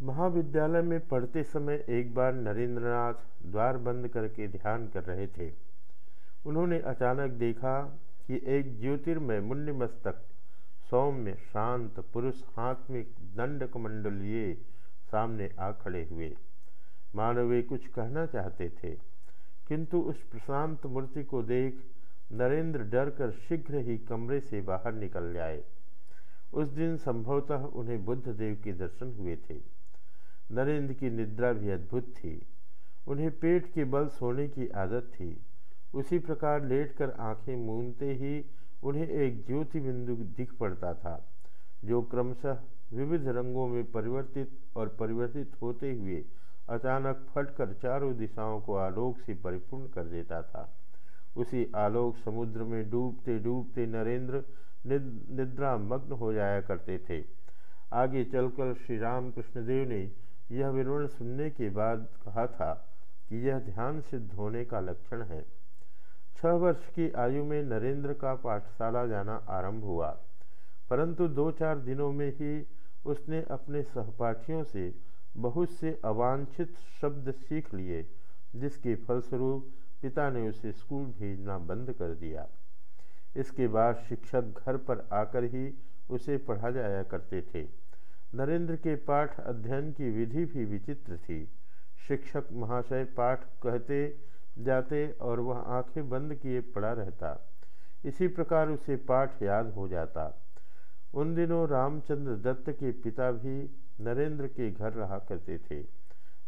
महाविद्यालय में पढ़ते समय एक बार नरेंद्रनाथ द्वार बंद करके ध्यान कर रहे थे। उन्होंने अचानक देखा कि एक ज्योतिर्मय मुंड मस्तक सौम्य, शांत पुरुष हाथ में दंड कमंडल लिए सामने आ खड़े हुए। मानव वे कुछ कहना चाहते थे, किंतु उस प्रशांत मूर्ति को देख नरेंद्र डर कर शीघ्र ही कमरे से बाहर निकल जाए उस दिन संभवतः उन्हें बुद्ध देव के दर्शन हुए थे। नरेंद्र की निद्रा भी अद्भुत थी। उन्हें पेट के बल सोने की आदत थी। उसी प्रकार लेटकर आँखें मूंदते ही उन्हें एक ज्योति बिंदु दिख पड़ता था, जो क्रमशः विविध रंगों में परिवर्तित और परिवर्तित होते हुए अचानक फटकर चारों दिशाओं को आलोक से परिपूर्ण कर देता था। उसी आलोक समुद्र में डूबते डूबते नरेंद्र निद्रा मग्न हो जाया करते थे। आगे चलकर श्री राम कृष्णदेव ने यह विवरण सुनने के बाद कहा था कि यह ध्यान सिद्ध होने का लक्षण है। छह वर्ष की आयु में नरेंद्र का पाठशाला जाना आरंभ हुआ। परंतु दो चार दिनों में ही उसने अपने सहपाठियों से बहुत से अवांछित शब्द सीख लिए, जिसके फलस्वरूप पिता ने उसे स्कूल भेजना बंद कर दिया। इसके बाद शिक्षक घर पर आकर ही उसे पढ़ा जाया करते थे। नरेंद्र के पाठ अध्ययन की विधि भी विचित्र थी। शिक्षक महाशय पाठ कहते, जाते और वह आँखें बंद किए पड़ा रहता। इसी प्रकार उसे पाठ याद हो जाता। उन दिनों रामचंद्र दत्त के पिता भी नरेंद्र के घर रहा करते थे।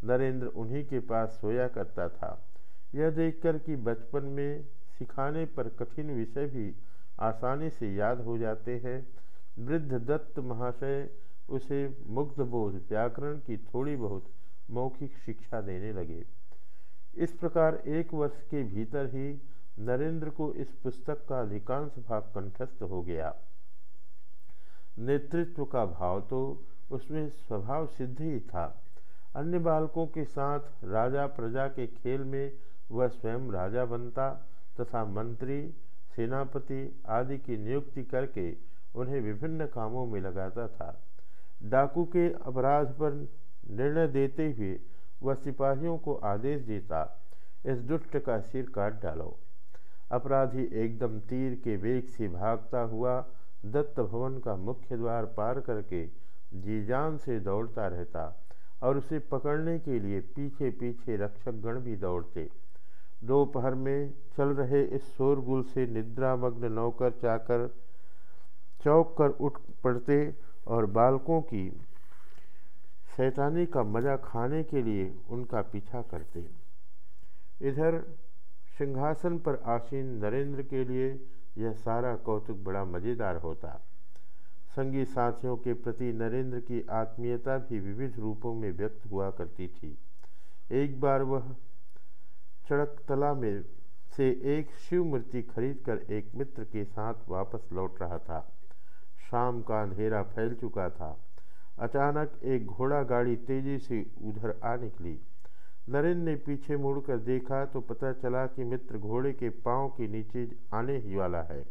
नरेंद्र उन्हीं के पास सोया करता था। यह देखकर कि बचपन में सिखाने पर कठिन विषय भी आसानी से याद हो जाते हैं। वृद्ध दत्त महाशय उसे मुग्ध बोध, व्याकरण की थोड़ी बहुत मौखिक शिक्षा देने लगे। इस प्रकार एक वर्ष के भीतर ही नरेंद्र को इस पुस्तक का अधिकांश भाग कंठस्थ हो गया। नेतृत्व का भाव तो उसमें स्वभाव सिद्ध ही था। अन्य बालकों के साथ राजा प्रजा के खेल में वह स्वयं राजा बनता तथा मंत्री, सेनापति आदि की नियुक्ति करके उन्हें विभिन्न कामों में लगाता था। डाकू के अपराध पर निर्णय देते हुए वह सिपाहियों को आदेश देता, इस दुष्ट का सिर काट डालो। अपराधी एकदम तीर के वेग से भागता हुआ दत्त भवन का मुख्य द्वार पार करके जीजान से दौड़ता रहता और उसे पकड़ने के लिए पीछे पीछे रक्षक गण भी दौड़ते। दोपहर में चल रहे इस शोरगुल से निद्रामग्न नौकर चाकर चौक कर उठ पड़ते और बालकों की शैतानी का मज़ा खाने के लिए उनका पीछा करते इधर सिंहासन पर आसीन नरेंद्र के लिए यह सारा कौतुक बड़ा मज़ेदार होता। संगी साथियों के प्रति नरेंद्र की आत्मीयता भी विविध रूपों में व्यक्त हुआ करती थी। एक बार वह चड़कतला में से एक शिव मूर्ति खरीदकर एक मित्र के साथ वापस लौट रहा था। शाम का अंधेरा फैल चुका था। अचानक एक घोड़ा गाड़ी तेज़ी से उधर आ निकली। नरेंद्र ने पीछे मुड़कर देखा तो पता चला कि मित्र घोड़े के पाँव के नीचे आने ही वाला है।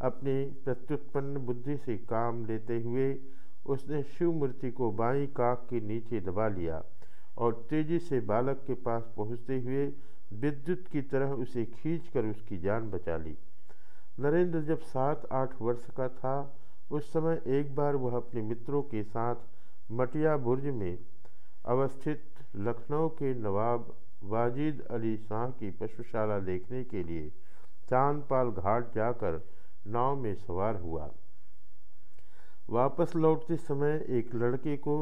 अपनी प्रत्युत्पन्न बुद्धि से काम लेते हुए उसने शिव मूर्ति को बाई काक के नीचे दबा लिया और तेज़ी से बालक के पास पहुँचते हुए विद्युत की तरह उसे खींचकर उसकी जान बचा ली। नरेंद्र जब सात आठ वर्ष का था उस समय एक बार वह अपने मित्रों के साथ मटिया बुर्ज में अवस्थित लखनऊ के नवाब वाजिद अली शाह की पशुशाला देखने के लिए चांदपाल घाट जाकर नाव में सवार हुआ। वापस लौटते समय एक लड़के को,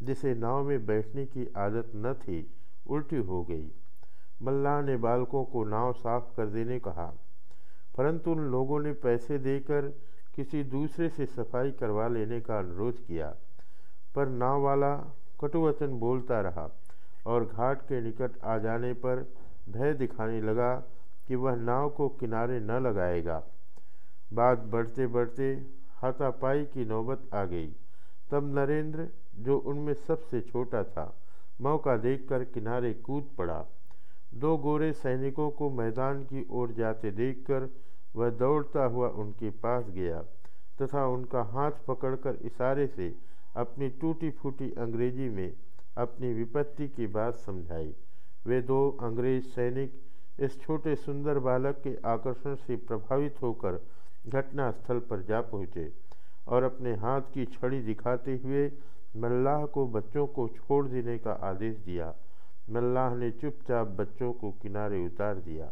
जिसे नाव में बैठने की आदत न थी, उल्टी हो गई। मल्लाह ने बालकों को नाव साफ़ कर देने कहा, परंतु उन लोगों ने पैसे देकर किसी दूसरे से सफ़ाई करवा लेने का अनुरोध किया, पर नाव वाला कटुवचन बोलता रहा और घाट के निकट आ जाने पर भय दिखाने लगा कि वह नाव को किनारे न लगाएगा। बात बढ़ते बढ़ते हाथापाई की नौबत आ गई। तब नरेंद्र, जो उनमें सबसे छोटा था, मौका देखकर किनारे कूद पड़ा। दो गोरे सैनिकों को मैदान की ओर जाते देखकर वह दौड़ता हुआ उनके पास गया तथा उनका हाथ पकड़कर इशारे से अपनी टूटी फूटी अंग्रेज़ी में अपनी विपत्ति की बात समझाई। वे दो अंग्रेज़ सैनिक इस छोटे सुंदर बालक के आकर्षण से प्रभावित होकर घटनास्थल पर जा पहुँचे और अपने हाथ की छड़ी दिखाते हुए मल्लाह को बच्चों को छोड़ देने का आदेश दिया। मल्लाह ने चुपचाप बच्चों को किनारे उतार दिया।